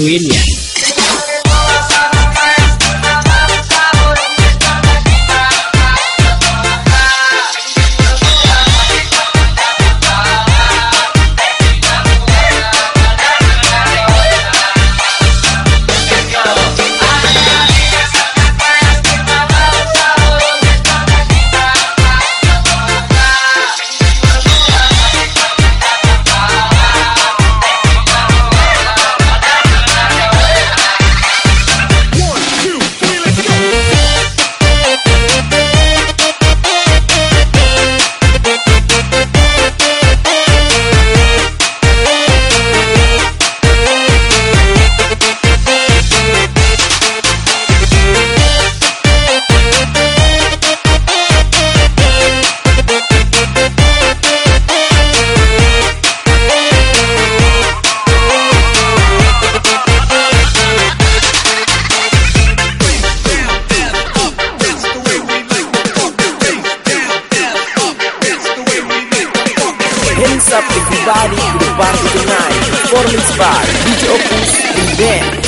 gangguin everybody to the party tonight Performance by DJ Opus and Dance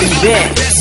bitch.